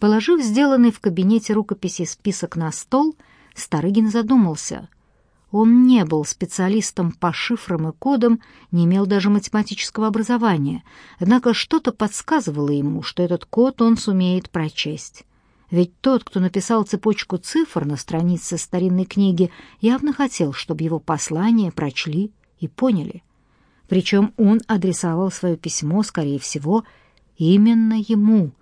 Положив сделанный в кабинете рукописи список на стол, Старыгин задумался. Он не был специалистом по шифрам и кодам, не имел даже математического образования, однако что-то подсказывало ему, что этот код он сумеет прочесть. Ведь тот, кто написал цепочку цифр на странице старинной книги, явно хотел, чтобы его послание прочли и поняли. Причем он адресовал свое письмо, скорее всего, именно ему,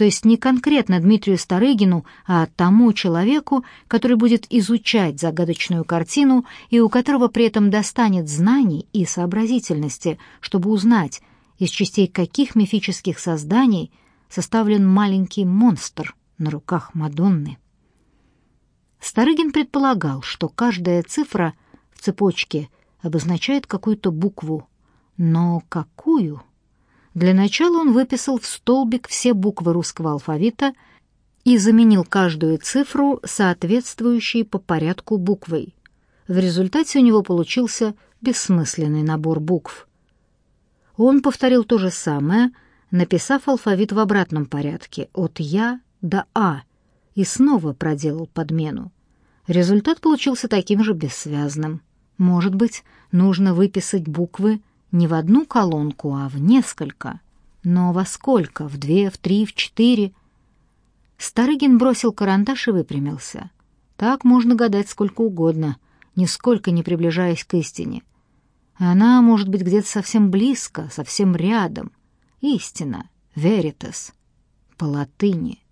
то есть не конкретно Дмитрию Старыгину, а тому человеку, который будет изучать загадочную картину и у которого при этом достанет знаний и сообразительности, чтобы узнать, из частей каких мифических созданий составлен маленький монстр на руках Мадонны. Старыгин предполагал, что каждая цифра в цепочке обозначает какую-то букву, но какую? Для начала он выписал в столбик все буквы русского алфавита и заменил каждую цифру соответствующей по порядку буквой. В результате у него получился бессмысленный набор букв. Он повторил то же самое, написав алфавит в обратном порядке, от «Я» до «А», и снова проделал подмену. Результат получился таким же бессвязным. Может быть, нужно выписать буквы не в одну колонку, а в несколько. Но во сколько? В две, в три, в четыре? Старыгин бросил карандаш и выпрямился. Так можно гадать сколько угодно, нисколько не приближаясь к истине. Она может быть где-то совсем близко, совсем рядом. Истина, веритас, по латыни.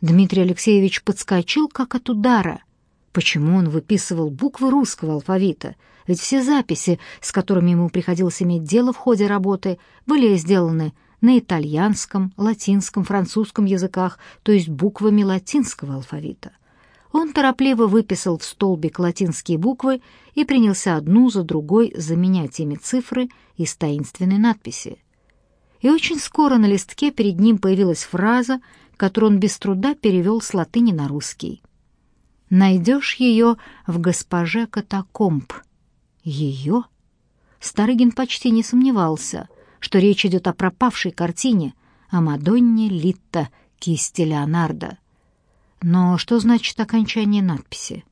Дмитрий Алексеевич подскочил, как от удара. Почему он выписывал буквы русского алфавита? Ведь все записи, с которыми ему приходилось иметь дело в ходе работы, были сделаны на итальянском, латинском, французском языках, то есть буквами латинского алфавита. Он торопливо выписал в столбик латинские буквы и принялся одну за другой заменять ими цифры из таинственной надписи. И очень скоро на листке перед ним появилась фраза, которую он без труда перевел с латыни на русский. Найдешь ее в госпоже Катакомб. Ее? Старыгин почти не сомневался, что речь идет о пропавшей картине, о Мадонне Литта кисти Леонардо. Но что значит окончание надписи?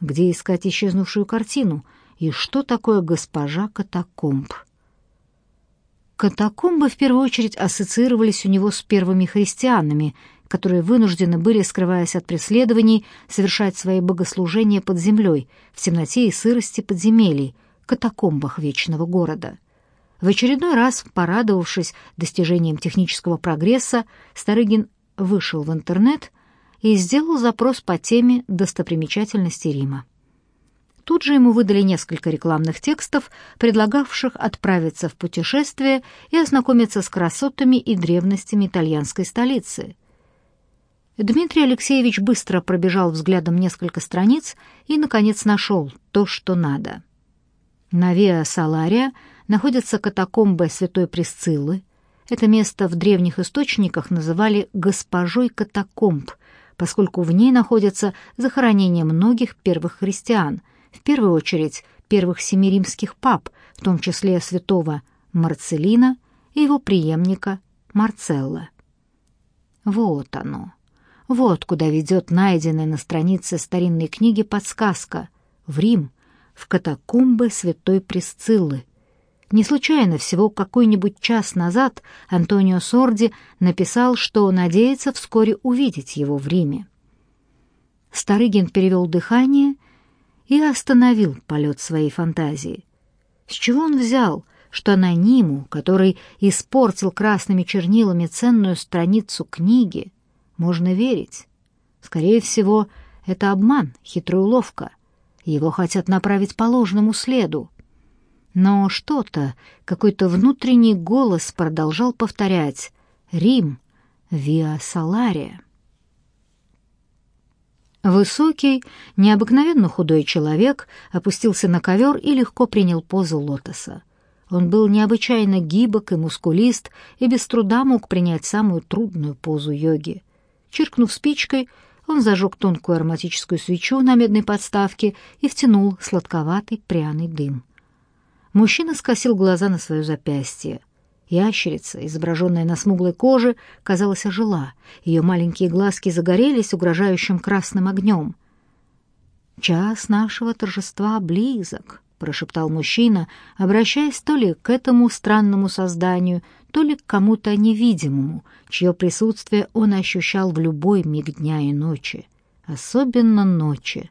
Где искать исчезнувшую картину? И что такое госпожа Катакомб? Катакомбы в первую очередь ассоциировались у него с первыми христианами, которые вынуждены были, скрываясь от преследований, совершать свои богослужения под землей, в темноте и сырости подземелий, катакомбах вечного города. В очередной раз, порадовавшись достижением технического прогресса, Старыгин вышел в интернет и сделал запрос по теме достопримечательности Рима. Тут же ему выдали несколько рекламных текстов, предлагавших отправиться в путешествие и ознакомиться с красотами и древностями итальянской столицы — Дмитрий Алексеевич быстро пробежал взглядом несколько страниц и, наконец, нашел то, что надо. На Виа Салария находятся катакомбы Святой Пресциллы. Это место в древних источниках называли «госпожой катакомб», поскольку в ней находятся захоронения многих первых христиан, в первую очередь первых семи римских пап, в том числе святого Марцелина и его преемника Марцелла. Вот оно. Вот куда ведет найденная на странице старинной книги подсказка. В Рим, в катакомбы святой Пресциллы. Не случайно, всего какой-нибудь час назад Антонио Сорди написал, что надеется вскоре увидеть его в Риме. Старыгин перевел дыхание и остановил полет своей фантазии. С чего он взял, что анониму, который испортил красными чернилами ценную страницу книги, можно верить. Скорее всего, это обман, хитрая уловка. Его хотят направить по ложному следу. Но что-то, какой-то внутренний голос продолжал повторять «Рим, Виа Салария». Высокий, необыкновенно худой человек опустился на ковер и легко принял позу лотоса. Он был необычайно гибок и мускулист и без труда мог принять самую трудную позу йоги. Чиркнув спичкой, он зажег тонкую ароматическую свечу на медной подставке и втянул сладковатый пряный дым. Мужчина скосил глаза на свое запястье. Ящерица, изображенная на смуглой коже, казалось, ожила. Ее маленькие глазки загорелись угрожающим красным огнем. «Час нашего торжества близок», — прошептал мужчина, обращаясь то ли к этому странному созданию, то ли к кому-то невидимому, чье присутствие он ощущал в любой миг дня и ночи, особенно ночи.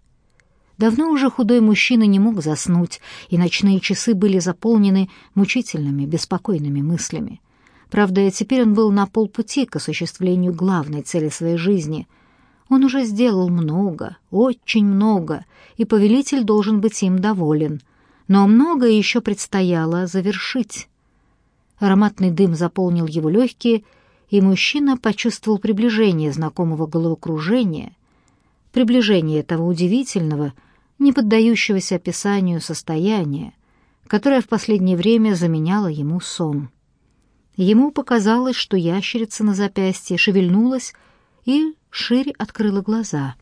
Давно уже худой мужчина не мог заснуть, и ночные часы были заполнены мучительными, беспокойными мыслями. Правда, теперь он был на полпути к осуществлению главной цели своей жизни. Он уже сделал много, очень много, и повелитель должен быть им доволен. Но многое еще предстояло завершить. Ароматный дым заполнил его легкие, и мужчина почувствовал приближение знакомого головокружения, приближение этого удивительного — не поддающегося описанию состояния, которое в последнее время заменяло ему сон. Ему показалось, что ящерица на запястье шевельнулась и шире открыла глаза.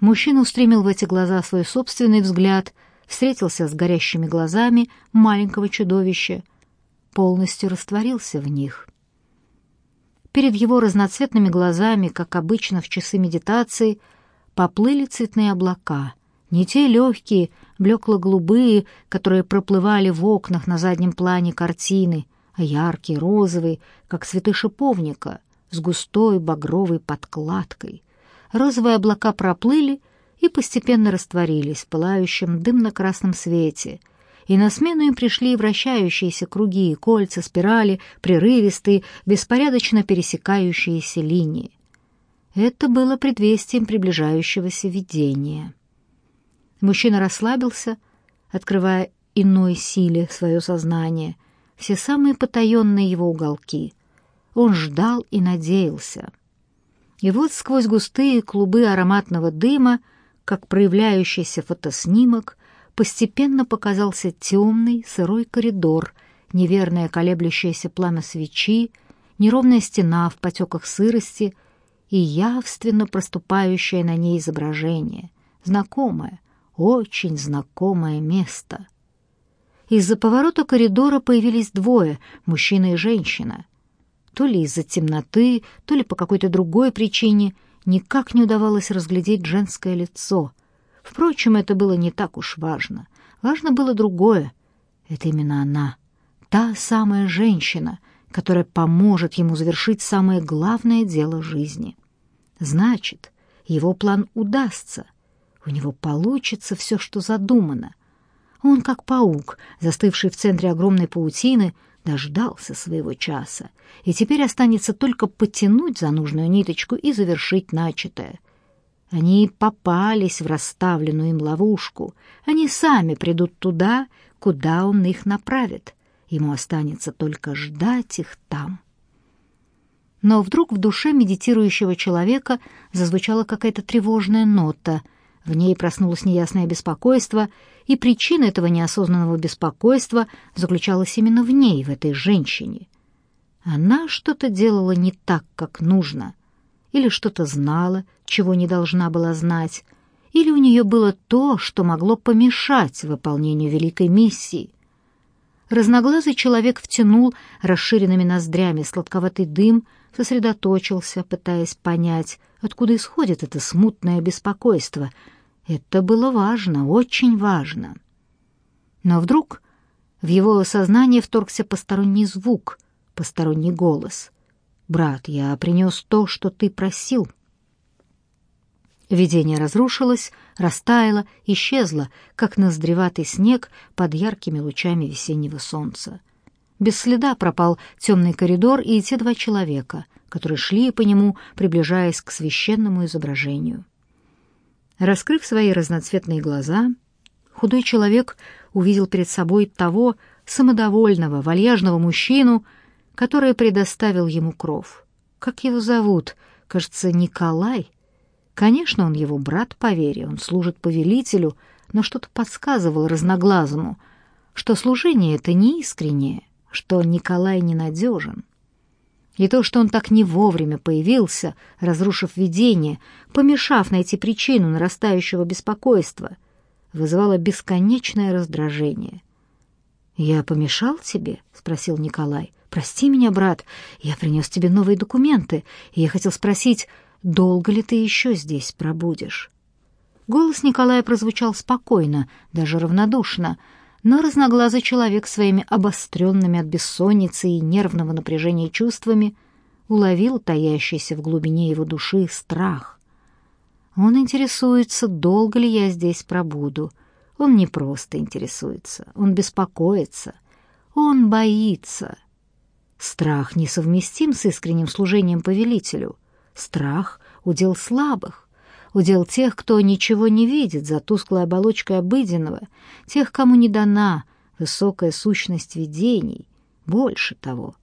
Мужчина устремил в эти глаза свой собственный взгляд, встретился с горящими глазами маленького чудовища, полностью растворился в них. Перед его разноцветными глазами, как обычно в часы медитации, поплыли цветные облака — не те легкие, блекло-голубые, которые проплывали в окнах на заднем плане картины, а яркие, розовые, как цветы шиповника, с густой багровой подкладкой. Розовые облака проплыли и постепенно растворились в пылающем дымно-красном свете, и на смену им пришли вращающиеся круги, кольца, спирали, прерывистые, беспорядочно пересекающиеся линии. Это было предвестием приближающегося видения. Мужчина расслабился, открывая иной силе свое сознание, все самые потаенные его уголки. Он ждал и надеялся. И вот сквозь густые клубы ароматного дыма, как проявляющийся фотоснимок, постепенно показался темный сырой коридор, неверное колеблющееся пламя свечи, неровная стена в потеках сырости и явственно проступающее на ней изображение, знакомое, очень знакомое место. Из-за поворота коридора появились двое, мужчина и женщина. То ли из-за темноты, то ли по какой-то другой причине никак не удавалось разглядеть женское лицо. Впрочем, это было не так уж важно. Важно было другое. Это именно она, та самая женщина, которая поможет ему завершить самое главное дело жизни. Значит, его план удастся, у него получится все, что задумано. Он, как паук, застывший в центре огромной паутины, дождался своего часа, и теперь останется только потянуть за нужную ниточку и завершить начатое. Они попались в расставленную им ловушку. Они сами придут туда, куда он их направит. Ему останется только ждать их там. Но вдруг в душе медитирующего человека зазвучала какая-то тревожная нота — в ней проснулось неясное беспокойство, и причина этого неосознанного беспокойства заключалась именно в ней, в этой женщине. Она что-то делала не так, как нужно, или что-то знала, чего не должна была знать, или у нее было то, что могло помешать выполнению великой миссии. Разноглазый человек втянул расширенными ноздрями сладковатый дым, сосредоточился, пытаясь понять, откуда исходит это смутное беспокойство — это было важно, очень важно. Но вдруг в его сознание вторгся посторонний звук, посторонний голос. «Брат, я принес то, что ты просил». Видение разрушилось, растаяло, исчезло, как ноздреватый снег под яркими лучами весеннего солнца. Без следа пропал темный коридор и те два человека, которые шли по нему, приближаясь к священному изображению. Раскрыв свои разноцветные глаза, худой человек увидел перед собой того самодовольного, вальяжного мужчину, который предоставил ему кров. Как его зовут? Кажется, Николай. Конечно, он его брат по вере, он служит повелителю, но что-то подсказывало разноглазому, что служение это не искреннее, что Николай ненадежен. И то, что он так не вовремя появился, разрушив видение, помешав найти причину нарастающего беспокойства, вызывало бесконечное раздражение. «Я помешал тебе?» — спросил Николай. «Прости меня, брат, я принес тебе новые документы, и я хотел спросить, долго ли ты еще здесь пробудешь?» Голос Николая прозвучал спокойно, даже равнодушно, но разноглазый человек своими обостренными от бессонницы и нервного напряжения чувствами уловил таящийся в глубине его души страх. Он интересуется, долго ли я здесь пробуду. Он не просто интересуется, он беспокоится, он боится. Страх несовместим с искренним служением повелителю. Страх — удел слабых, удел тех, кто ничего не видит за тусклой оболочкой обыденного, тех, кому не дана высокая сущность видений. Больше того,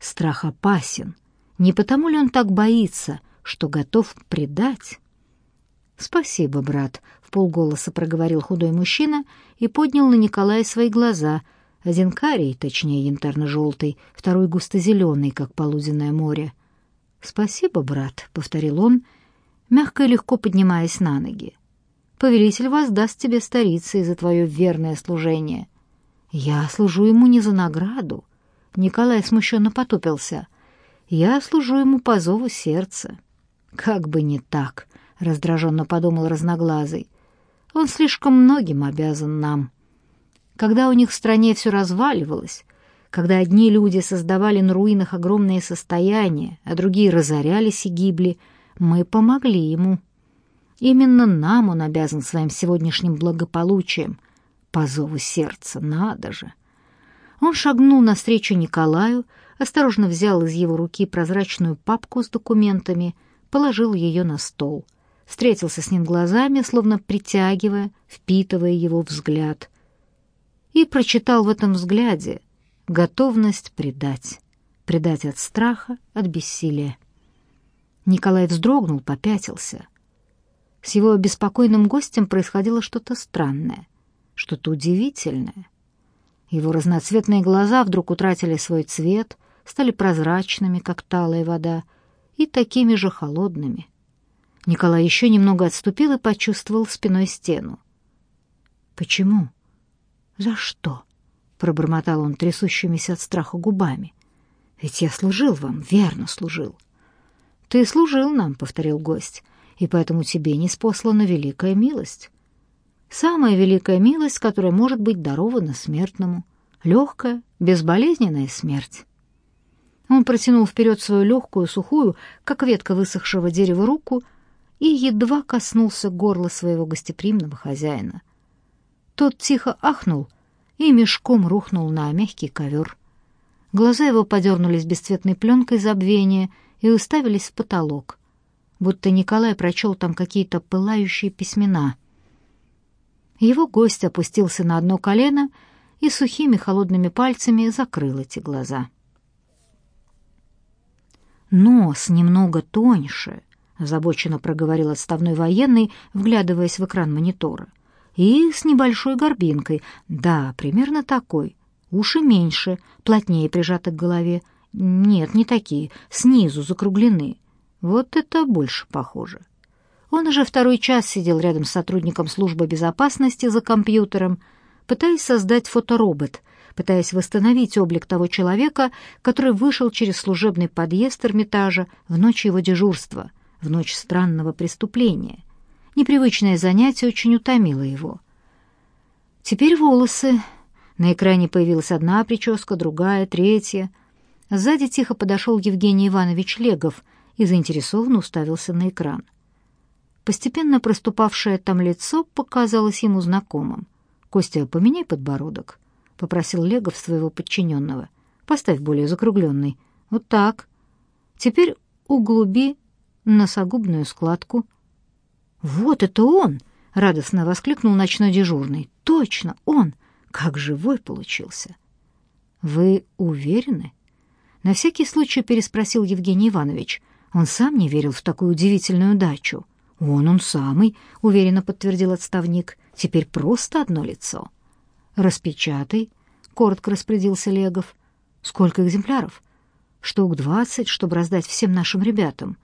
страх опасен. Не потому ли он так боится, что готов предать? «Спасибо, брат», — в полголоса проговорил худой мужчина и поднял на Николая свои глаза, один карий, точнее янтарно-желтый, второй густо-зеленый, как полуденное море. «Спасибо, брат», — повторил он, мягко и легко поднимаясь на ноги. «Повелитель воздаст тебе старицы за твое верное служение». «Я служу ему не за награду», — Николай смущенно потупился. «Я служу ему по зову сердца». «Как бы не так», — раздраженно подумал разноглазый. «Он слишком многим обязан нам. Когда у них в стране все разваливалось, когда одни люди создавали на руинах огромные состояния, а другие разорялись и гибли, мы помогли ему. Именно нам он обязан своим сегодняшним благополучием. По зову сердца, надо же!» Он шагнул навстречу Николаю, осторожно взял из его руки прозрачную папку с документами, положил ее на стол встретился с ним глазами, словно притягивая, впитывая его взгляд, и прочитал в этом взгляде готовность предать, предать от страха, от бессилия. Николай вздрогнул, попятился. С его беспокойным гостем происходило что-то странное, что-то удивительное. Его разноцветные глаза вдруг утратили свой цвет, стали прозрачными, как талая вода, и такими же холодными — Николай еще немного отступил и почувствовал спиной стену. «Почему? За что?» — пробормотал он трясущимися от страха губами. «Ведь я служил вам, верно служил». «Ты служил нам», — повторил гость, «и поэтому тебе не спослана великая милость. Самая великая милость, которая может быть дарована смертному. Легкая, безболезненная смерть». Он протянул вперед свою легкую, сухую, как ветка высохшего дерева, руку — и едва коснулся горла своего гостеприимного хозяина. Тот тихо ахнул и мешком рухнул на мягкий ковер. Глаза его подернулись бесцветной пленкой забвения и уставились в потолок, будто Николай прочел там какие-то пылающие письмена. Его гость опустился на одно колено и сухими холодными пальцами закрыл эти глаза. Нос немного тоньше —— озабоченно проговорил отставной военный, вглядываясь в экран монитора. «И с небольшой горбинкой. Да, примерно такой. Уши меньше, плотнее прижаты к голове. Нет, не такие, снизу закруглены. Вот это больше похоже». Он уже второй час сидел рядом с сотрудником службы безопасности за компьютером, пытаясь создать фоторобот, пытаясь восстановить облик того человека, который вышел через служебный подъезд Эрмитажа в ночь его дежурства — в ночь странного преступления. Непривычное занятие очень утомило его. Теперь волосы. На экране появилась одна прическа, другая, третья. Сзади тихо подошел Евгений Иванович Легов и заинтересованно уставился на экран. Постепенно проступавшее там лицо показалось ему знакомым. «Костя, поменяй подбородок», — попросил Легов своего подчиненного. «Поставь более закругленный. Вот так. Теперь углуби носогубную складку. «Вот это он!» — радостно воскликнул ночной дежурный. «Точно, он! Как живой получился!» «Вы уверены?» На всякий случай переспросил Евгений Иванович. Он сам не верил в такую удивительную дачу. «Он, он самый», — уверенно подтвердил отставник. «Теперь просто одно лицо». «Распечатай», — коротко распорядился Легов. «Сколько экземпляров?» «Штук двадцать, чтобы раздать всем нашим ребятам.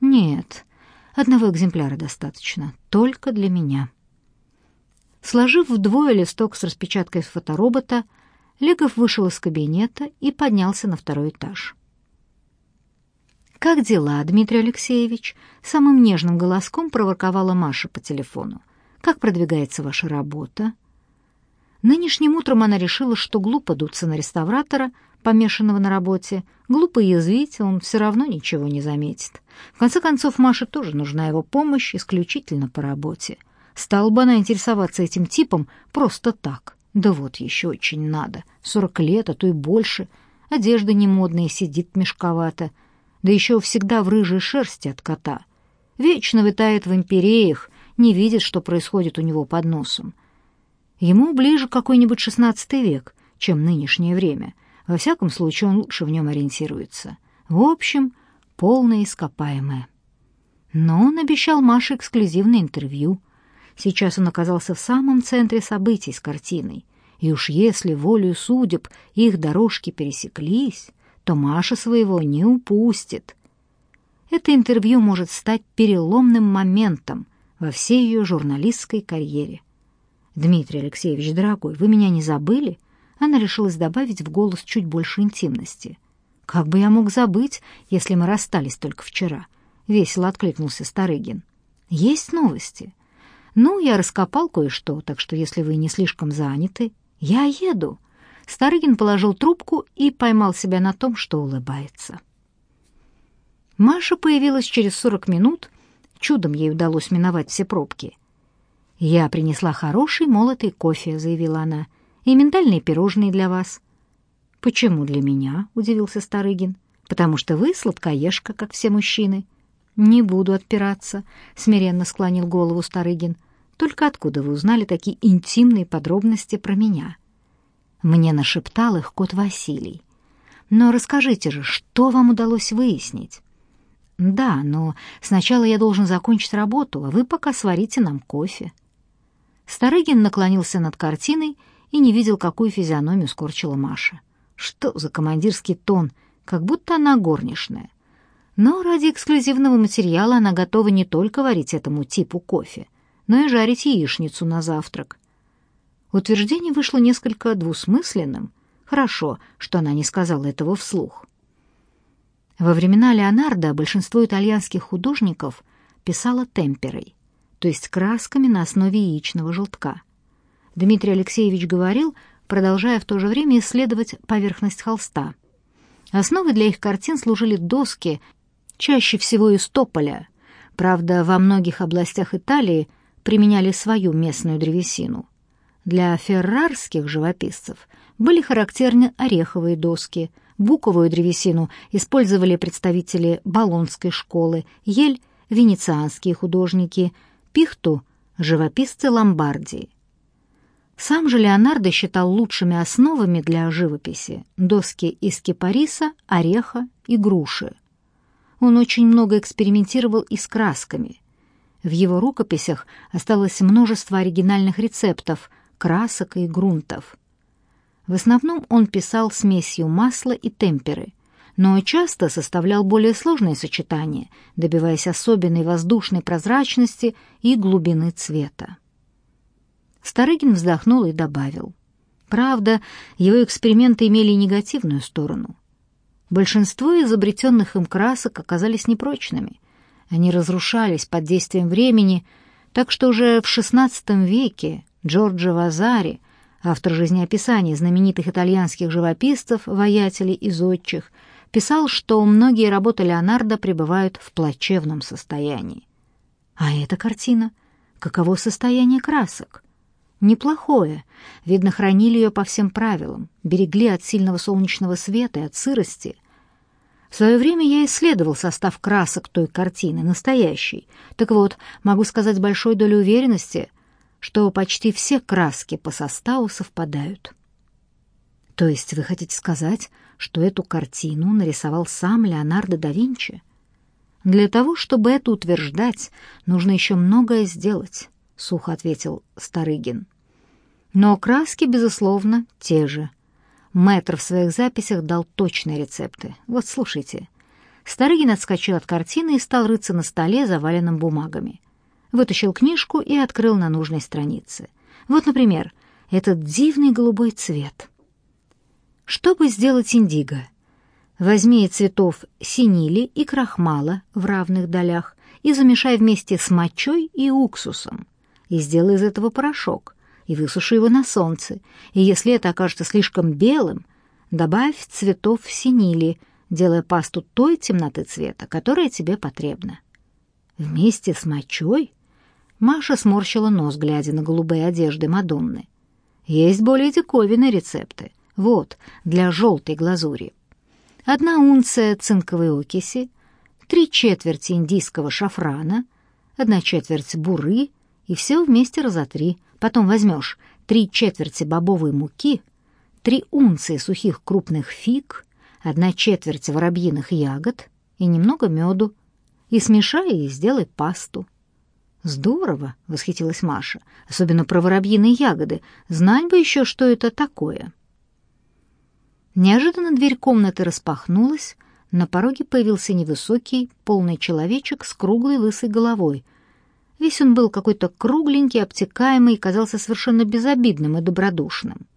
Нет, одного экземпляра достаточно, только для меня. Сложив вдвое листок с распечаткой фоторобота, Легов вышел из кабинета и поднялся на второй этаж. «Как дела, Дмитрий Алексеевич?» — самым нежным голоском проворковала Маша по телефону. «Как продвигается ваша работа?» Нынешним утром она решила, что глупо дуться на реставратора, помешанного на работе, глупо язвить, он все равно ничего не заметит. В конце концов, Маше тоже нужна его помощь исключительно по работе. Стала бы она интересоваться этим типом просто так. Да вот еще очень надо. Сорок лет, а то и больше. Одежда немодная, сидит мешковато — да еще всегда в рыжей шерсти от кота. Вечно витает в империях, не видит, что происходит у него под носом. Ему ближе какой-нибудь шестнадцатый век, чем нынешнее время. Во всяком случае, он лучше в нем ориентируется. В общем, полное ископаемое. Но он обещал Маше эксклюзивное интервью. Сейчас он оказался в самом центре событий с картиной. И уж если волею судеб их дорожки пересеклись, то Маша своего не упустит. Это интервью может стать переломным моментом во всей ее журналистской карьере. «Дмитрий Алексеевич, дорогой, вы меня не забыли?» Она решилась добавить в голос чуть больше интимности. «Как бы я мог забыть, если мы расстались только вчера?» — весело откликнулся Старыгин. «Есть новости?» «Ну, я раскопал кое-что, так что если вы не слишком заняты, я еду». Старыгин положил трубку и поймал себя на том, что улыбается. Маша появилась через сорок минут, чудом ей удалось миновать все пробки. «Я принесла хороший молотый кофе», — заявила она, — «и миндальные пирожные для вас». «Почему для меня?» — удивился Старыгин. «Потому что вы сладкоежка, как все мужчины». «Не буду отпираться», — смиренно склонил голову Старыгин. «Только откуда вы узнали такие интимные подробности про меня?» Мне нашептал их кот Василий. Но расскажите же, что вам удалось выяснить? Да, но сначала я должен закончить работу, а вы пока сварите нам кофе. Старыгин наклонился над картиной и не видел, какую физиономию скорчила Маша. Что за командирский тон, как будто она горничная. Но ради эксклюзивного материала она готова не только варить этому типу кофе, но и жарить яичницу на завтрак. Утверждение вышло несколько двусмысленным. Хорошо, что она не сказала этого вслух. Во времена Леонардо большинство итальянских художников писало темперой, то есть красками на основе яичного желтка. Дмитрий Алексеевич говорил, продолжая в то же время исследовать поверхность холста. Основой для их картин служили доски, чаще всего из тополя. Правда, во многих областях Италии применяли свою местную древесину. Для феррарских живописцев были характерны ореховые доски, буковую древесину использовали представители Болонской школы, ель — венецианские художники, пихту — живописцы Ломбардии. Сам же Леонардо считал лучшими основами для живописи доски из кипариса, ореха и груши. Он очень много экспериментировал и с красками. В его рукописях осталось множество оригинальных рецептов — красок и грунтов. В основном он писал смесью масла и темперы, но часто составлял более сложные сочетания, добиваясь особенной воздушной прозрачности и глубины цвета. Старыгин вздохнул и добавил. Правда, его эксперименты имели негативную сторону. Большинство изобретенных им красок оказались непрочными. Они разрушались под действием времени, так что уже в XVI веке Джорджо Вазари, автор жизнеописаний знаменитых итальянских живописцев, воятелей и зодчих, писал, что многие работы Леонардо пребывают в плачевном состоянии. А эта картина? Каково состояние красок? Неплохое. Видно, хранили ее по всем правилам, берегли от сильного солнечного света и от сырости. В свое время я исследовал состав красок той картины, настоящей. Так вот, могу сказать с большой долей уверенности — что почти все краски по составу совпадают. То есть вы хотите сказать, что эту картину нарисовал сам Леонардо да Винчи? Для того, чтобы это утверждать, нужно еще многое сделать, сухо ответил Старыгин. Но краски, безусловно, те же. Мэтр в своих записях дал точные рецепты. Вот слушайте. Старыгин отскочил от картины и стал рыться на столе, заваленном бумагами вытащил книжку и открыл на нужной странице. Вот, например, этот дивный голубой цвет. Чтобы сделать индиго, возьми цветов синили и крахмала в равных долях и замешай вместе с мочой и уксусом, и сделай из этого порошок, и высуши его на солнце, и если это окажется слишком белым, добавь цветов синили, делая пасту той темноты цвета, которая тебе потребна. Вместе с мочой Маша сморщила нос, глядя на голубые одежды Мадонны. Есть более диковинные рецепты. Вот, для желтой глазури. Одна унция цинковой окиси, три четверти индийского шафрана, одна четверть буры, и все вместе разотри. Потом возьмешь три четверти бобовой муки, три унции сухих крупных фиг, одна четверть воробьиных ягод и немного меду, и смешай и сделай пасту. «Здорово!» — восхитилась Маша. «Особенно про воробьиные ягоды. Знать бы еще, что это такое». Неожиданно дверь комнаты распахнулась, на пороге появился невысокий, полный человечек с круглой лысой головой. Весь он был какой-то кругленький, обтекаемый и казался совершенно безобидным и добродушным.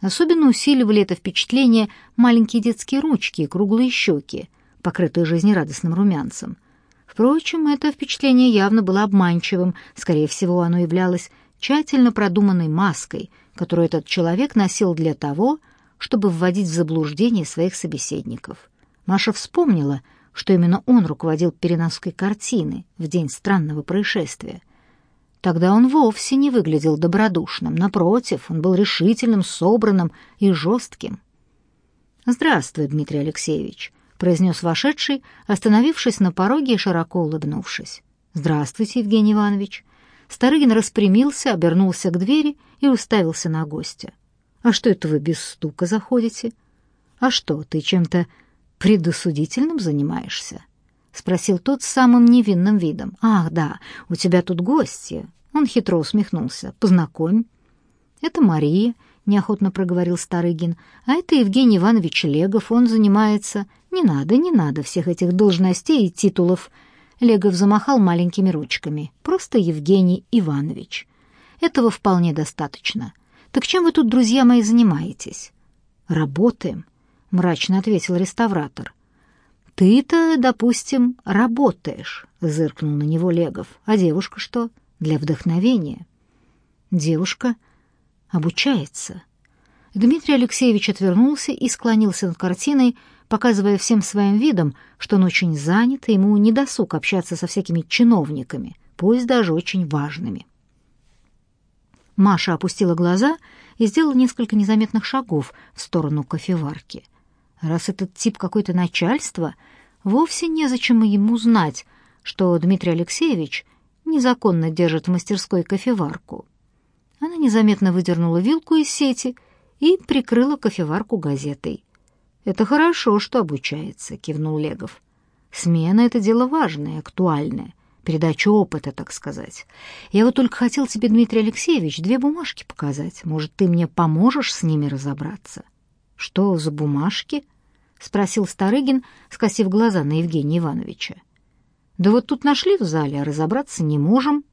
Особенно усиливали это впечатление маленькие детские ручки и круглые щеки, покрытые жизнерадостным румянцем. Впрочем, это впечатление явно было обманчивым, скорее всего, оно являлось тщательно продуманной маской, которую этот человек носил для того, чтобы вводить в заблуждение своих собеседников. Маша вспомнила, что именно он руководил переноской картины в день странного происшествия. Тогда он вовсе не выглядел добродушным, напротив, он был решительным, собранным и жестким. «Здравствуй, Дмитрий Алексеевич», — произнес вошедший, остановившись на пороге и широко улыбнувшись. «Здравствуйте, Евгений Иванович». Старыгин распрямился, обернулся к двери и уставился на гостя. «А что это вы без стука заходите? А что, ты чем-то предосудительным занимаешься?» — спросил тот с самым невинным видом. «Ах, да, у тебя тут гости». Он хитро усмехнулся. «Познакомь». «Это Мария», — неохотно проговорил Старыгин. «А это Евгений Иванович Легов, он занимается...» «Не надо, не надо всех этих должностей и титулов». Легов замахал маленькими ручками. «Просто Евгений Иванович. Этого вполне достаточно. Так чем вы тут, друзья мои, занимаетесь?» «Работаем», — мрачно ответил реставратор. «Ты-то, допустим, работаешь», — зыркнул на него Легов. «А девушка что? Для вдохновения». «Девушка обучается». Дмитрий Алексеевич отвернулся и склонился над картиной, показывая всем своим видом, что он очень занят, и ему не досуг общаться со всякими чиновниками, пусть даже очень важными. Маша опустила глаза и сделала несколько незаметных шагов в сторону кофеварки. Раз этот тип какое-то начальство, вовсе незачем ему знать, что Дмитрий Алексеевич незаконно держит в мастерской кофеварку. Она незаметно выдернула вилку из сети и прикрыла кофеварку газетой. «Это хорошо, что обучается», — кивнул Легов. «Смена — это дело важное, актуальное, передача опыта, так сказать. Я вот только хотел тебе, Дмитрий Алексеевич, две бумажки показать. Может, ты мне поможешь с ними разобраться?» «Что за бумажки?» — спросил Старыгин, скосив глаза на Евгения Ивановича. «Да вот тут нашли в зале, а разобраться не можем».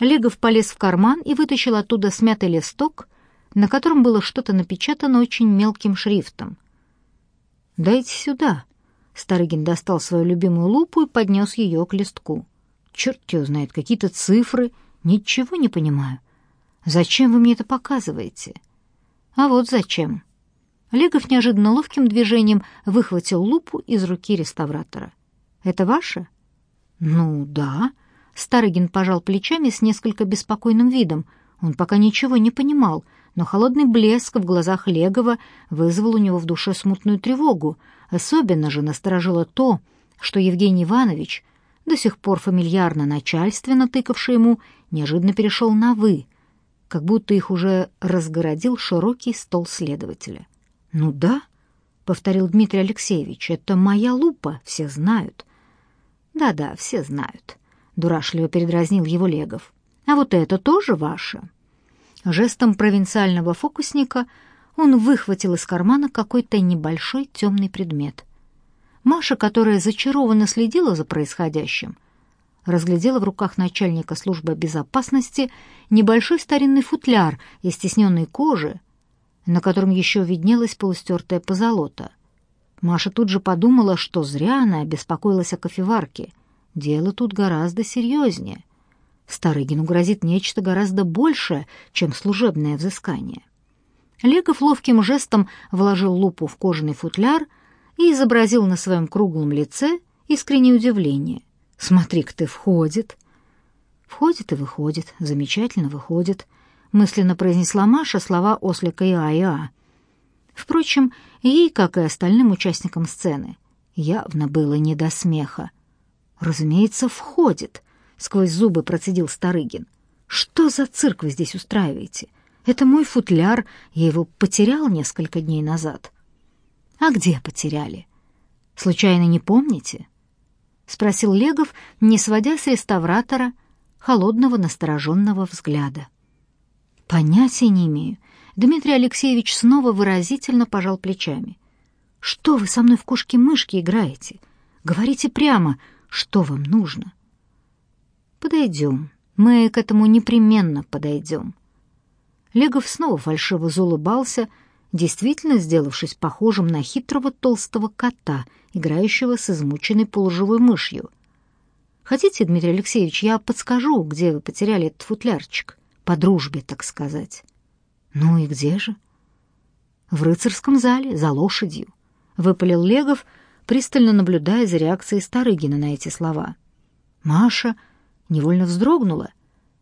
Легов полез в карман и вытащил оттуда смятый листок на котором было что-то напечатано очень мелким шрифтом. «Дайте сюда». Старыгин достал свою любимую лупу и поднес ее к листку. «Черт его знает, какие-то цифры. Ничего не понимаю. Зачем вы мне это показываете?» «А вот зачем». Легов неожиданно ловким движением выхватил лупу из руки реставратора. «Это ваше?» «Ну, да». Старыгин пожал плечами с несколько беспокойным видом. Он пока ничего не понимал, но холодный блеск в глазах Легова вызвал у него в душе смутную тревогу. Особенно же насторожило то, что Евгений Иванович, до сих пор фамильярно начальственно тыкавший ему, неожиданно перешел на «вы», как будто их уже разгородил широкий стол следователя. «Ну да», — повторил Дмитрий Алексеевич, — «это моя лупа, все знают». «Да-да, все знают», — дурашливо передразнил его Легов. «А вот это тоже ваше?» Жестом провинциального фокусника он выхватил из кармана какой-то небольшой темный предмет. Маша, которая зачарованно следила за происходящим, разглядела в руках начальника службы безопасности небольшой старинный футляр из стесненной кожи, на котором еще виднелась полустертая позолота. Маша тут же подумала, что зря она беспокоилась о кофеварке. Дело тут гораздо серьезнее. Старыгину грозит нечто гораздо большее, чем служебное взыскание. Легов ловким жестом вложил лупу в кожаный футляр и изобразил на своем круглом лице искреннее удивление. «Смотри-ка ты, входит!» «Входит и выходит, замечательно выходит», — мысленно произнесла Маша слова ослика Иа-Иа. Впрочем, ей, как и остальным участникам сцены, явно было не до смеха. «Разумеется, входит», — сквозь зубы процедил Старыгин. «Что за цирк вы здесь устраиваете? Это мой футляр, я его потерял несколько дней назад». «А где потеряли? Случайно не помните?» — спросил Легов, не сводя с реставратора холодного настороженного взгляда. «Понятия не имею». Дмитрий Алексеевич снова выразительно пожал плечами. «Что вы со мной в кошки-мышки играете? Говорите прямо, что вам нужно?» «Подойдем. Мы к этому непременно подойдем». Легов снова фальшиво заулыбался, действительно сделавшись похожим на хитрого толстого кота, играющего с измученной полуживой мышью. «Хотите, Дмитрий Алексеевич, я подскажу, где вы потеряли этот футлярчик? По дружбе, так сказать». «Ну и где же?» «В рыцарском зале, за лошадью», — выпалил Легов, пристально наблюдая за реакцией Старыгина на эти слова. Маша невольно вздрогнула.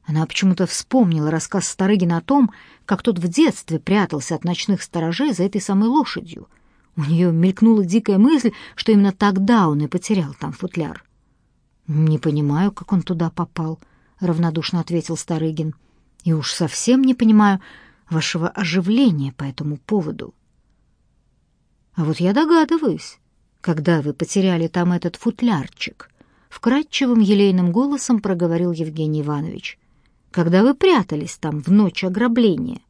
Она почему-то вспомнила рассказ Старыгина о том, как тот в детстве прятался от ночных сторожей за этой самой лошадью. У нее мелькнула дикая мысль, что именно тогда он и потерял там футляр. «Не понимаю, как он туда попал», — равнодушно ответил Старыгин. «И уж совсем не понимаю вашего оживления по этому поводу». «А вот я догадываюсь, когда вы потеряли там этот футлярчик», — вкрадчивым елейным голосом проговорил Евгений Иванович. «Когда вы прятались там в ночь ограбления».